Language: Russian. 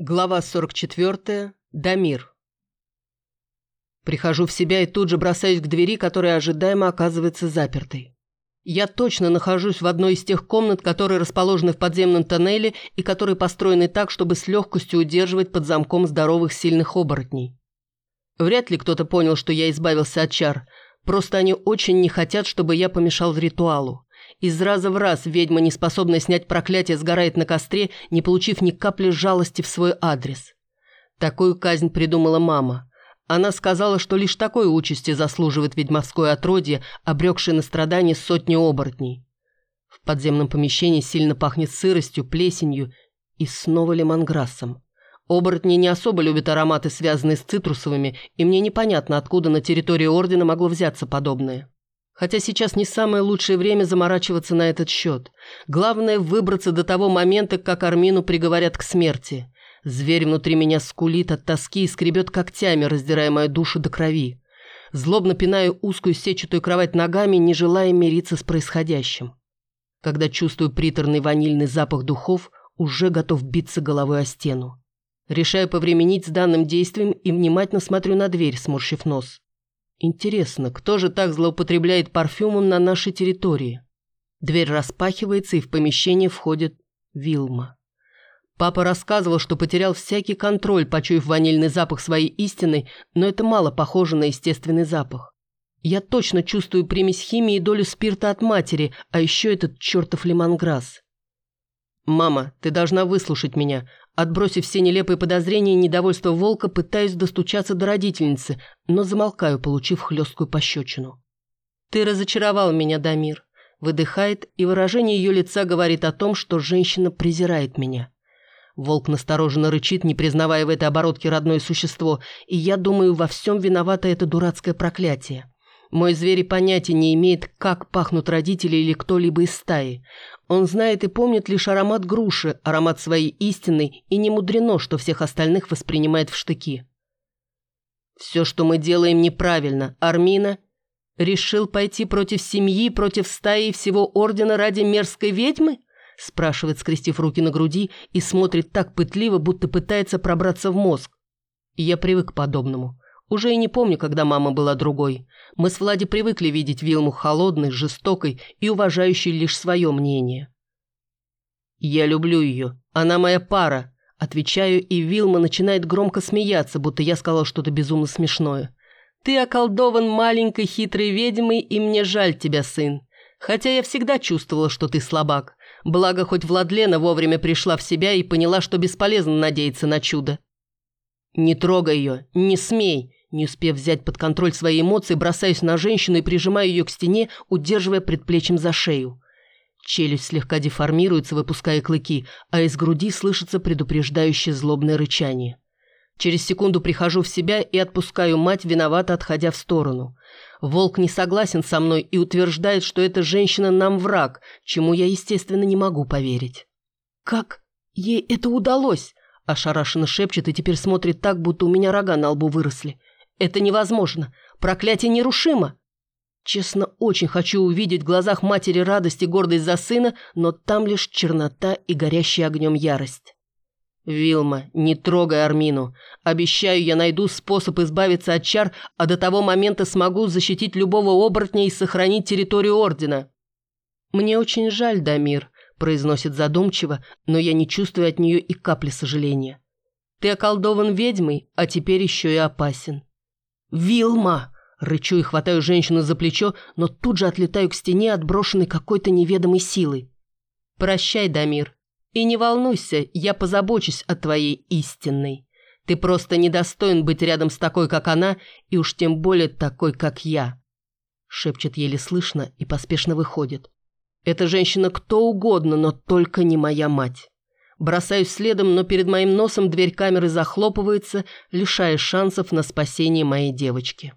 Глава 44. Дамир. Прихожу в себя и тут же бросаюсь к двери, которая ожидаемо оказывается запертой. Я точно нахожусь в одной из тех комнат, которые расположены в подземном тоннеле и которые построены так, чтобы с легкостью удерживать под замком здоровых сильных оборотней. Вряд ли кто-то понял, что я избавился от чар, просто они очень не хотят, чтобы я помешал ритуалу. Из раза в раз ведьма, не способная снять проклятие, сгорает на костре, не получив ни капли жалости в свой адрес. Такую казнь придумала мама. Она сказала, что лишь такой участи заслуживает ведьмовское отродье, обрекшее на страдания сотни оборотней. В подземном помещении сильно пахнет сыростью, плесенью и снова лемонграссом. Оборотни не особо любят ароматы, связанные с цитрусовыми, и мне непонятно, откуда на территории Ордена могло взяться подобное. Хотя сейчас не самое лучшее время заморачиваться на этот счет. Главное – выбраться до того момента, как Армину приговорят к смерти. Зверь внутри меня скулит от тоски и скребет когтями, раздирая мою душу до крови. Злобно пинаю узкую сетчатую кровать ногами, не желая мириться с происходящим. Когда чувствую приторный ванильный запах духов, уже готов биться головой о стену. Решаю повременить с данным действием и внимательно смотрю на дверь, сморщив нос. Интересно, кто же так злоупотребляет парфюмом на нашей территории? Дверь распахивается, и в помещение входит Вилма. Папа рассказывал, что потерял всякий контроль, почуяв ванильный запах своей истины, но это мало похоже на естественный запах. Я точно чувствую примесь химии и долю спирта от матери, а еще этот чертов лимонграсс. «Мама, ты должна выслушать меня. Отбросив все нелепые подозрения и недовольство волка, пытаюсь достучаться до родительницы, но замолкаю, получив хлесткую пощечину. «Ты разочаровал меня, Дамир», – выдыхает, и выражение ее лица говорит о том, что женщина презирает меня. Волк настороженно рычит, не признавая в этой оборотке родное существо, и я думаю, во всем виновато это дурацкое проклятие. Мой зверь понятия не имеет, как пахнут родители или кто-либо из стаи. Он знает и помнит лишь аромат груши, аромат своей истины, и не мудрено, что всех остальных воспринимает в штыки. Все, что мы делаем, неправильно. Армина решил пойти против семьи, против стаи и всего ордена ради мерзкой ведьмы? Спрашивает, скрестив руки на груди, и смотрит так пытливо, будто пытается пробраться в мозг. я привык к подобному. Уже и не помню, когда мама была другой. Мы с Влади привыкли видеть Вилму холодной, жестокой и уважающей лишь свое мнение. «Я люблю ее. Она моя пара», – отвечаю, и Вилма начинает громко смеяться, будто я сказал что-то безумно смешное. «Ты околдован маленькой хитрой ведьмой, и мне жаль тебя, сын. Хотя я всегда чувствовала, что ты слабак. Благо, хоть Владлена вовремя пришла в себя и поняла, что бесполезно надеяться на чудо. «Не трогай ее, не смей!» Не успев взять под контроль свои эмоции, бросаюсь на женщину и прижимаю ее к стене, удерживая предплечьем за шею. Челюсть слегка деформируется, выпуская клыки, а из груди слышится предупреждающее злобное рычание. Через секунду прихожу в себя и отпускаю мать, виновато отходя в сторону. Волк не согласен со мной и утверждает, что эта женщина нам враг, чему я, естественно, не могу поверить. «Как ей это удалось?» Ошарашенно шепчет и теперь смотрит так, будто у меня рога на лбу выросли. «Это невозможно. Проклятие нерушимо». Честно, очень хочу увидеть в глазах матери радость и гордость за сына, но там лишь чернота и горящая огнем ярость. «Вилма, не трогай Армину. Обещаю, я найду способ избавиться от чар, а до того момента смогу защитить любого оборотня и сохранить территорию Ордена». «Мне очень жаль, Дамир», произносит задумчиво, но я не чувствую от нее и капли сожаления. Ты околдован ведьмой, а теперь еще и опасен. «Вилма!» Рычу и хватаю женщину за плечо, но тут же отлетаю к стене, отброшенной какой-то неведомой силой. «Прощай, Дамир. И не волнуйся, я позабочусь о твоей истинной. Ты просто недостоин быть рядом с такой, как она, и уж тем более такой, как я». Шепчет еле слышно и поспешно выходит. Эта женщина кто угодно, но только не моя мать. Бросаюсь следом, но перед моим носом дверь камеры захлопывается, лишая шансов на спасение моей девочки.